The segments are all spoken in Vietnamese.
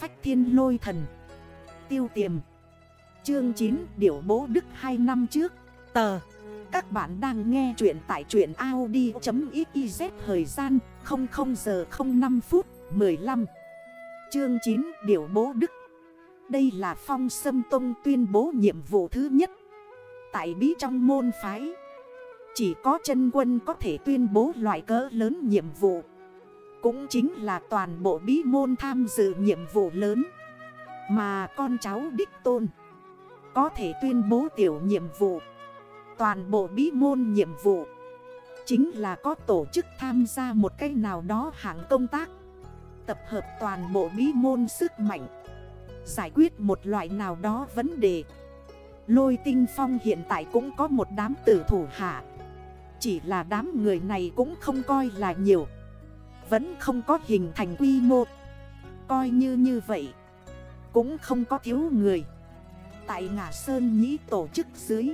phách thiên lôi thần. Tiêu tiềm. Chương 9 Điểu bố đức 2 năm trước. Tờ. Các bạn đang nghe chuyện tại truyện Audi.xyz Thời gian 00 giờ 05 phút 15 Chương 9 Điểu bố đức. Đây là phong sâm tông tuyên bố nhiệm vụ thứ nhất. Tại bí trong môn phái, Chỉ có chân quân có thể tuyên bố loại cỡ lớn nhiệm vụ cũng chính là toàn bộ bí môn tham dự nhiệm vụ lớn. Mà con cháu đích tôn Có thể tuyên bố tiểu nhiệm vụ. Toàn bộ bí môn nhiệm vụ Chính là có tổ chức tham gia một cách nào đó hạng công tác. Tập hợp toàn bộ bí môn sức mạnh. Giải quyết một loại nào đó vấn đề. Lôi tinh phong hiện tại cũng có một đám tử thủ hạ. Chỉ là đám người này cũng không coi là nhiều vẫn không có hình thành quy mô. Coi như như vậy, Cũng không có thiếu người. Tại ngã Sơn Nhĩ tổ chức dưới,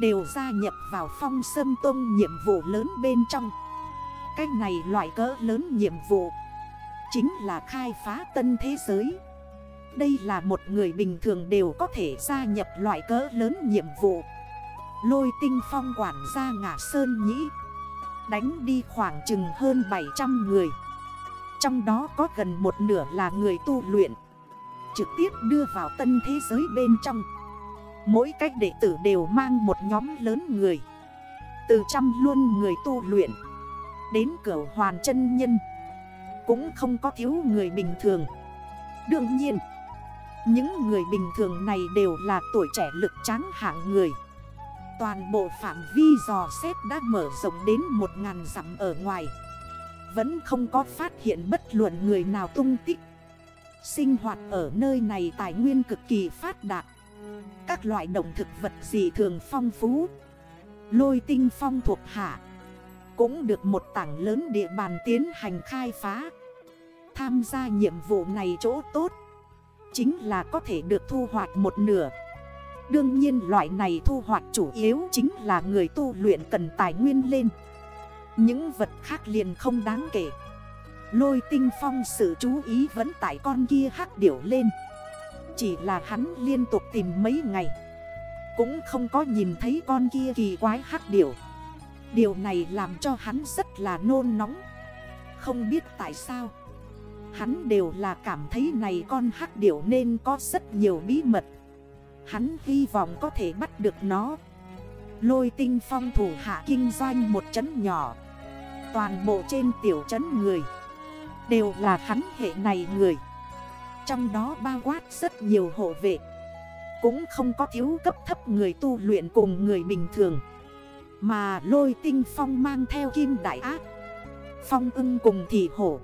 Đều gia nhập vào phong sâm tông nhiệm vụ lớn bên trong. Cách này loại cỡ lớn nhiệm vụ, Chính là khai phá tân thế giới. Đây là một người bình thường đều có thể gia nhập loại cỡ lớn nhiệm vụ. Lôi tinh phong quản gia ngã Sơn Nhĩ Đánh đi khoảng chừng hơn 700 người. Trong đó có gần một nửa là người tu luyện, Trực tiếp đưa vào tân thế giới bên trong. Mỗi cách đệ tử đều mang một nhóm lớn người, Từ trăm luôn người tu luyện Đến cửa hoàn chân nhân, Cũng không có thiếu người bình thường. Đương nhiên, Những người bình thường này đều là tuổi trẻ lực tráng hạng người. Toàn bộ phạm vi dò xét đã mở rộng đến 1.000 dặm ở ngoài. Vẫn không có phát hiện bất luận người nào tung tích. Sinh hoạt ở nơi này tài nguyên cực kỳ phát đạt. Các loại động thực vật dị thường phong phú. Lôi tinh phong thuộc hạ. Cũng được một tảng lớn địa bàn tiến hành khai phá. Tham gia nhiệm vụ này chỗ tốt. Chính là có thể được thu hoạch một nửa. Đương nhiên loại này thu hoạch chủ yếu chính là người tu luyện cần tài nguyên lên. Những vật khác liền không đáng kể. Lôi tinh phong sự chú ý vẫn tại con kia hắc điểu lên. Chỉ là hắn liên tục tìm mấy ngày. Cũng không có nhìn thấy con kia kỳ quái hắc điểu. Điều này làm cho hắn rất là nôn nóng. Không biết tại sao, Hắn đều là cảm thấy này con hắc điểu nên có rất nhiều bí mật. Hắn hy vọng có thể bắt được nó. Lôi tinh phong thủ hạ kinh doanh một chấn nhỏ. Toàn bộ trên tiểu chấn người Đều là hắn hệ này người. Trong đó bao quát rất nhiều hộ vệ. Cũng không có thiếu cấp thấp người tu luyện cùng người bình thường. Mà lôi tinh phong mang theo kim đại ác. Phong ưng cùng thị hổ.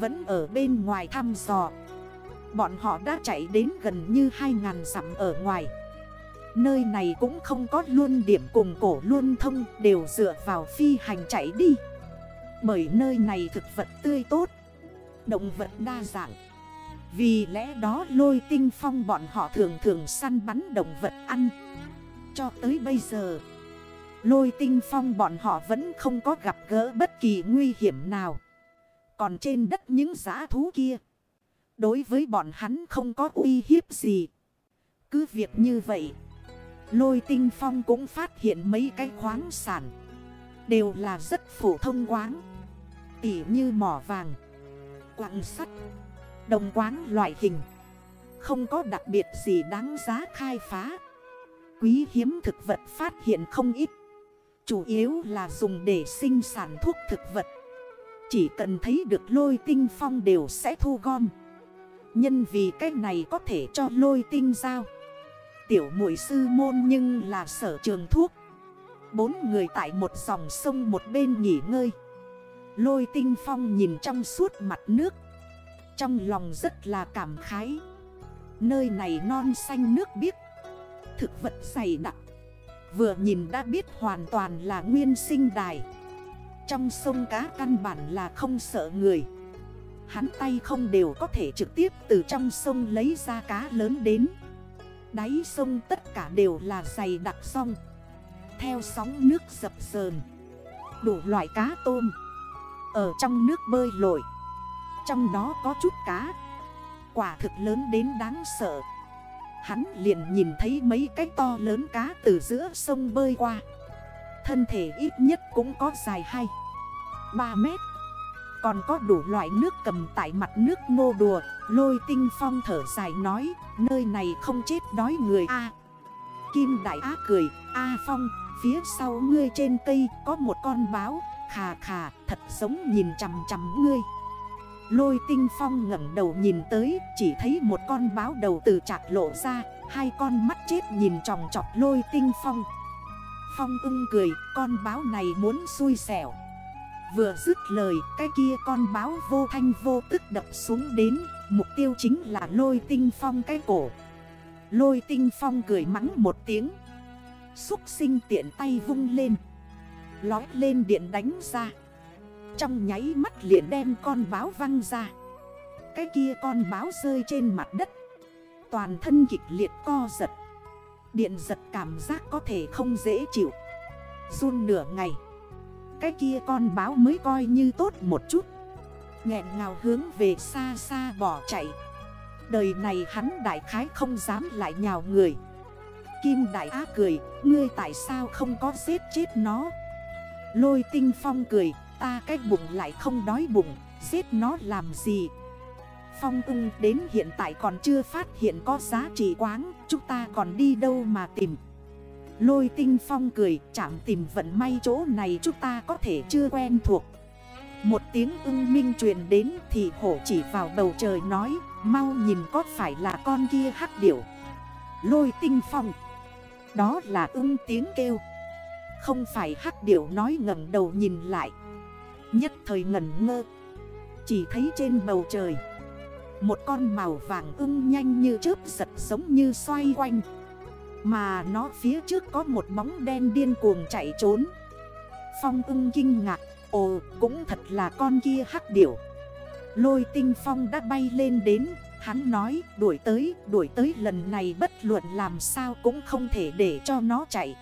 Vẫn ở bên ngoài thăm dò. Bọn họ đã chạy đến gần như 2.000 dặm ở ngoài. Nơi này cũng không có luôn điểm cùng cổ luôn thông, Đều dựa vào phi hành chạy đi. Bởi nơi này thực vật tươi tốt, Động vật đa dạng. Vì lẽ đó lôi tinh phong bọn họ thường thường săn bắn động vật ăn. Cho tới bây giờ, Lôi tinh phong bọn họ vẫn không có gặp gỡ bất kỳ nguy hiểm nào. Còn trên đất những giã thú kia Đối với bọn hắn không có uy hiếp gì. Cứ việc như vậy. Lôi tinh phong cũng phát hiện mấy cái khoáng sản. Đều là rất phổ thông quáng. Tỉ như mỏ vàng. quặng sắt. Đồng quáng loại hình. Không có đặc biệt gì đáng giá khai phá. Quý hiếm thực vật phát hiện không ít. Chủ yếu là dùng để sinh sản thuốc thực vật. Chỉ cần thấy được lôi tinh phong đều sẽ thu gom. Nhân vì cái này có thể cho lôi tinh giao. Tiểu mũi sư môn nhưng là sở trường thuốc. Bốn người tại một dòng sông một bên nghỉ ngơi. Lôi tinh phong nhìn trong suốt mặt nước. Trong lòng rất là cảm khái. Nơi này non xanh nước biếc. Thực vật dày đặc. Vừa nhìn đã biết hoàn toàn là nguyên sinh đài. Trong sông cá căn bản là không sợ người. Hắn tay không đều có thể trực tiếp từ trong sông lấy ra cá lớn đến. Đáy sông tất cả đều là dày đặc sông Theo sóng nước dập sờn Đủ loại cá tôm Ở trong nước bơi lội. Trong đó có chút cá, Quả thực lớn đến đáng sợ. Hắn liền nhìn thấy mấy cái to lớn cá từ giữa sông bơi qua. Thân thể ít nhất cũng có dài 2 3 mét. Còn có đủ loại nước cầm tại mặt nước nô đùa. Lôi tinh phong thở dài nói, Nơi này không chết đói người A. Kim đại á cười, A phong, phía sau ngươi trên cây có một con báo. Khà khà, thật giống nhìn chằm chằm ngươi. Lôi tinh phong ngẩng đầu nhìn tới, Chỉ thấy một con báo đầu từ chạc lộ ra. Hai con mắt chết nhìn tròng trọc lôi tinh phong. Phong ưng cười, Con báo này muốn xui xẻo. Vừa dứt lời, Cái kia con báo vô thanh vô tức đập xuống đến, Mục tiêu chính là lôi tinh phong cái cổ. Lôi tinh phong cười mắng một tiếng. Xúc sinh tiện tay vung lên. Lói lên điện đánh ra. Trong nháy mắt liền đem con báo văng ra. Cái kia con báo rơi trên mặt đất. Toàn thân kịch liệt co giật. Điện giật cảm giác có thể không dễ chịu. Run nửa ngày. Cái kia con báo mới coi như tốt một chút. Nghẹn ngào hướng về xa xa bỏ chạy. Đời này hắn đại khái không dám lại nhào người. Kim đại á cười, Ngươi tại sao không có giết chết nó? Lôi tinh phong cười, Ta cái bụng lại không đói bụng, Giết nó làm gì? Phong ung đến hiện tại còn chưa phát hiện có giá trị quáng, Chúng ta còn đi đâu mà tìm. Lôi tinh phong cười, Chạm tìm vận may chỗ này chúng ta có thể chưa quen thuộc. Một tiếng ưng minh truyền đến Thì hổ chỉ vào bầu trời nói, Mau nhìn có phải là con kia hắc điểu? Lôi tinh phong, Đó là ưng tiếng kêu. Không phải hắc điểu nói ngẩn đầu nhìn lại. Nhất thời ngẩn ngơ. Chỉ thấy trên bầu trời, Một con màu vàng ưng nhanh như chớp giật giống như xoay quanh. Mà nó phía trước có một bóng đen điên cuồng chạy trốn. Phong ưng kinh ngạc, Ồ, cũng thật là con kia hắc điểu. Lôi tinh phong đã bay lên đến, Hắn nói, đuổi tới đuổi tới lần này bất luận làm sao cũng không thể để cho nó chạy.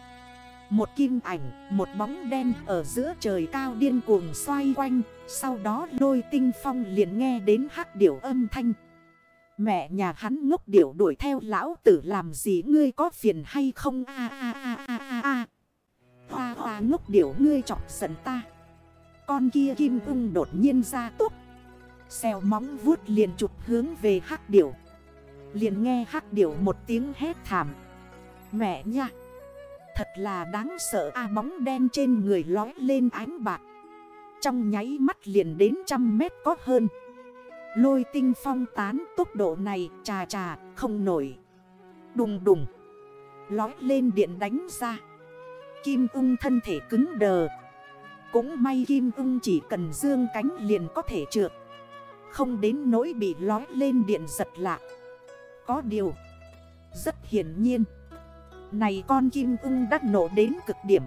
Một kim ảnh, một bóng đen ở giữa trời cao điên cuồng xoay quanh, Sau đó lôi tinh phong liền nghe đến hắc điểu âm thanh. Mẹ nhà hắn ngốc điểu đuổi theo lão tử làm gì ngươi có phiền hay không? A a a a a a Hoa hoa ngốc điểu ngươi chọc giận ta. Con kia kim ung đột nhiên ra tốt. Xèo móng vuốt liền chụp hướng về hắc điểu. Liền nghe hắc điểu một tiếng hét thảm. Mẹ nha! Thật là đáng sợ, a bóng đen trên người lói lên ánh bạc. Trong nháy mắt liền đến trăm mét có hơn. Lôi tinh phong tán tốc độ này trà trà không nổi. Đùng đùng. Lói lên điện đánh ra. Kim ung thân thể cứng đờ. Cũng may kim ung chỉ cần dương cánh liền có thể trượt. Không đến nỗi bị lói lên điện giật lạ. Có điều. Rất hiển nhiên. Này con kim ung đắt nổ đến cực điểm.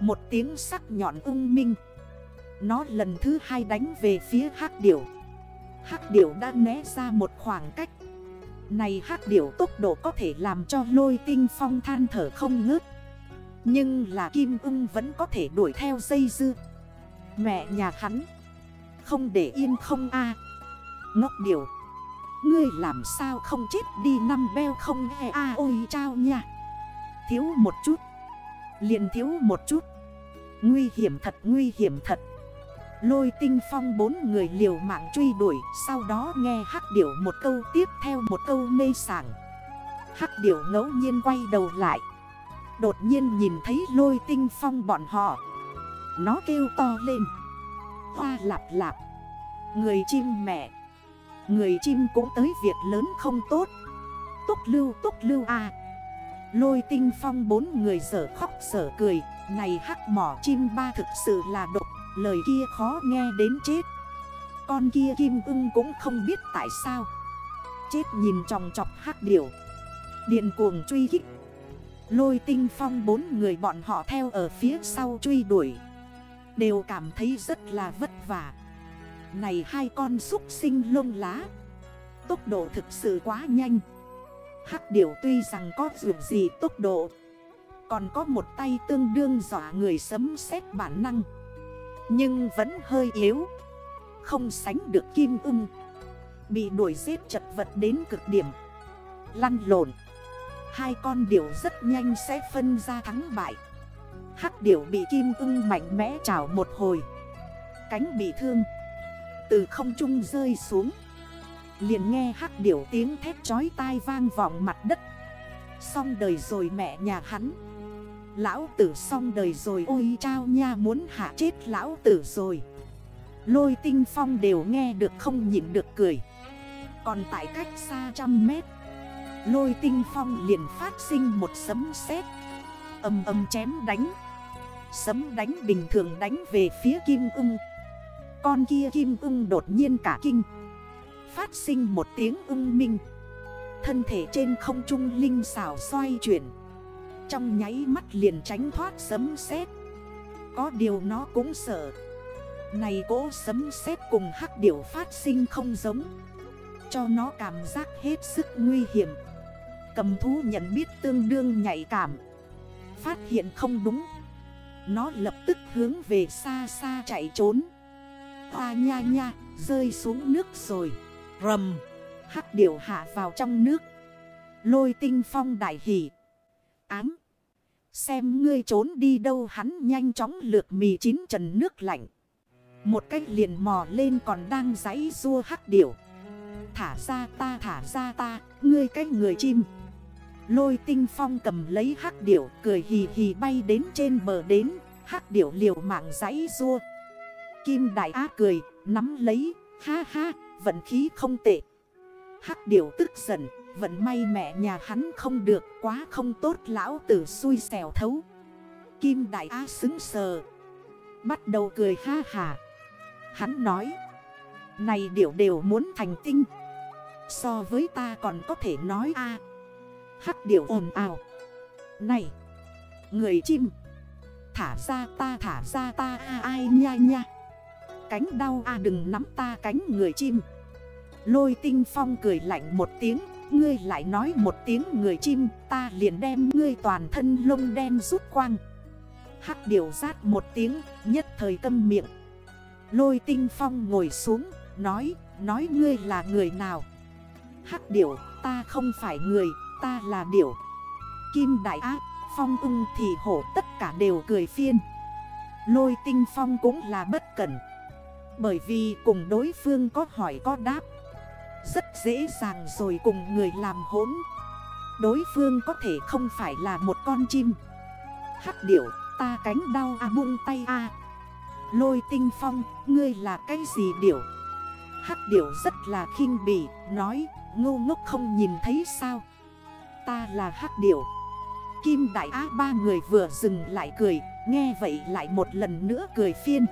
Một tiếng sắc nhọn ung minh. Nó lần thứ hai đánh về phía hắc điểu. Hắc điểu đã né ra một khoảng cách. Này hắc điểu tốc độ có thể làm cho lôi tinh phong than thở không ngớt. Nhưng là kim ưng vẫn có thể đuổi theo dây dư. Mẹ nhà hắn, không để yên không a. Ngốc điểu, Ngươi làm sao không chết đi năm beo không e a, ôi trao nha. Thiếu một chút, liền thiếu một chút. Nguy hiểm thật, nguy hiểm thật. Lôi tinh phong bốn người liều mạng truy đuổi, Sau đó nghe hắc điểu một câu tiếp theo một câu mê sảng. Hắc điểu ngẫu nhiên quay đầu lại. Đột nhiên nhìn thấy lôi tinh phong bọn họ. Nó kêu to lên. Hoa lạp lạp. Người chim mẹ. Người chim cũng tới việc lớn không tốt. Túc lưu túc lưu à Lôi tinh phong bốn người sở khóc sở cười. Này hắc mỏ chim ba thực sự là độc. Lời kia khó nghe đến chết. Con kia kim ưng cũng không biết tại sao. Chết nhìn tròng chọc hát điểu. Điện cuồng truy kích. Lôi tinh phong bốn người bọn họ theo ở phía sau truy đuổi. Đều cảm thấy rất là vất vả. Này hai con xúc sinh lông lá. Tốc độ thực sự quá nhanh. Hắc điểu tuy rằng có dụng gì tốc độ. Còn có một tay tương đương dọa người sấm sét bản năng. Nhưng vẫn hơi yếu. Không sánh được kim ưng. Bị đuổi giết chật vật đến cực điểm. Lăn lộn. Hai con điểu rất nhanh sẽ phân ra thắng bại. Hắc điểu bị kim ưng mạnh mẽ trào một hồi. Cánh bị thương. Từ không trung rơi xuống. Liền nghe hắc điểu tiếng thét chói tai vang vọng mặt đất. Xong đời rồi mẹ nhà hắn. Lão tử xong đời rồi, ôi trao nha, muốn hạ chết lão tử rồi. Lôi tinh phong đều nghe được không nhịn được cười. Còn tại cách xa trăm mét, Lôi tinh phong liền phát sinh một sấm sét. Âm âm chém đánh. Sấm đánh bình thường đánh về phía kim ưng. Con kia kim ưng đột nhiên cả kinh. Phát sinh một tiếng ưng minh. Thân thể trên không trung linh xảo xoay chuyển. Trong nháy mắt liền tránh thoát sấm sét. Có điều nó cũng sợ. Này cỗ sấm sét cùng hắc điểu phát sinh không giống. Cho nó cảm giác hết sức nguy hiểm. Cầm thú nhận biết tương đương nhạy cảm. Phát hiện không đúng. Nó lập tức hướng về xa xa chạy trốn. Hoa nha nha, rơi xuống nước rồi. Rầm. Hắc điểu hạ vào trong nước. Lôi tinh phong đại hỷ. Ám. Xem ngươi trốn đi đâu hắn nhanh chóng lược mì chín trần nước lạnh. Một cách liền mò lên còn đang giấy rua hắc điểu. Thả ra ta, thả ra ta, Ngươi cách người chim. Lôi tinh phong cầm lấy hắc điểu, Cười hì hì bay đến trên bờ đến. Hắc điểu liều mạng giấy rua Kim đại á cười, Nắm lấy, Ha ha, vận khí không tệ. Hắc điểu tức giận. Vận may mẹ nhà hắn không được, Quá không tốt, lão tử xui xẻo thấu. Kim đại á xứng sờ. Bắt đầu cười ha hà. Hắn nói, Này điểu đều muốn thành tinh. So với ta còn có thể nói a. Hắc điểu ồn ào. Này, Người chim, Thả ra ta, thả ra ta, a, ai, nha nha. Cánh đau a, đừng nắm ta cánh người chim. Lôi tinh phong cười lạnh một tiếng. Ngươi lại nói một tiếng người chim Ta liền đem ngươi toàn thân lông đen rút quang. Hắc điểu rát một tiếng Nhất thời tâm miệng. Lôi tinh phong ngồi xuống Nói, nói ngươi là người nào? Hắc điểu, ta không phải người Ta là điểu. Kim đại ác, phong ung thì hổ Tất cả đều cười phiên. Lôi tinh phong cũng là bất cẩn. Bởi vì cùng đối phương có hỏi có đáp rất dễ dàng rồi cùng người làm hỗn. Đối phương có thể không phải là một con chim. Hắc điểu, ta cánh đau à buông tay a Lôi tinh phong, ngươi là cái gì điểu? Hắc điểu rất là khinh bỉ, Nói ngô ngốc không nhìn thấy sao? Ta là hắc điểu. Kim đại á ba người vừa dừng lại cười, Nghe vậy lại một lần nữa cười phiên.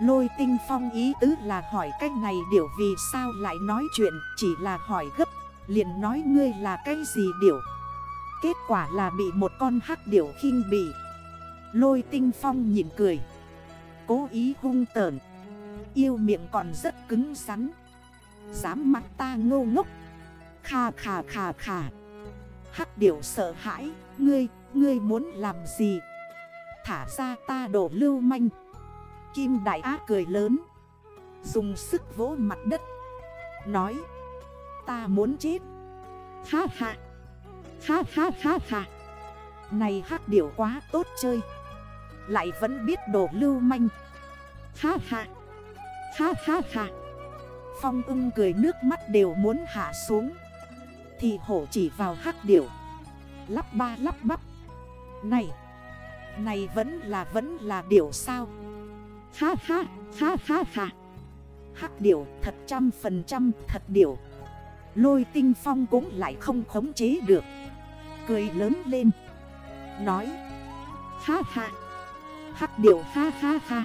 Lôi tinh phong ý tứ là hỏi cách này điểu vì sao lại nói chuyện Chỉ là hỏi gấp liền nói ngươi là cái gì điểu Kết quả là bị một con hắc điểu khinh bị Lôi tinh phong nhìn cười. Cố ý hung tờn Yêu miệng còn rất cứng rắn. Dám mặt ta ngô ngốc. Khà khà khà khà Hắc điểu sợ hãi. Ngươi, ngươi muốn làm gì? Thả ra ta đổ lưu manh. Kim Đại Á cười lớn. Dùng sức vỗ mặt đất. Nói. Ta muốn chết. Ha ha. Ha ha ha ha. Này hát điểu quá tốt chơi. Lại vẫn biết đổ lưu manh. Ha ha. Ha ha ha. Phong ưng cười nước mắt đều muốn hạ xuống. Thì hổ chỉ vào hát điểu. Lắp ba lắp bắp. Này. Này vẫn là vẫn là điểu sao? Ha ha, ha ha ha. Hắc điểu thật trăm phần trăm thật điểu. Lôi tinh phong cũng lại không khống chế được. Cười lớn lên. Nói. Ha ha. Hắc điểu ha ha ha.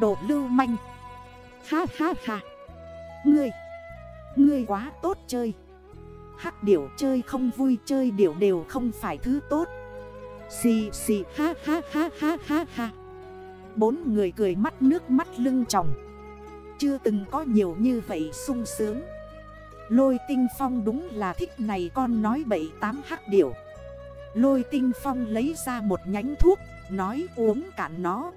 Đồ lưu manh. Ha ha ha. Ngươi. Ngươi quá tốt chơi. Hắc điểu chơi không vui chơi điểu đều không phải thứ tốt. Xì xì ha ha ha ha ha ha. Bốn người cười mắt nước mắt lưng tròng. Chưa từng có nhiều như vậy sung sướng. Lôi tinh phong đúng là thích này con nói bậy tám hắc điểu. Lôi tinh phong lấy ra một nhánh thuốc Nói uống cạn nó.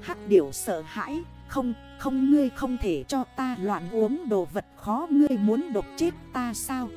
Hắc điểu sợ hãi Không, không ngươi không thể cho ta loạn uống đồ vật khó ngươi muốn độc chết ta sao?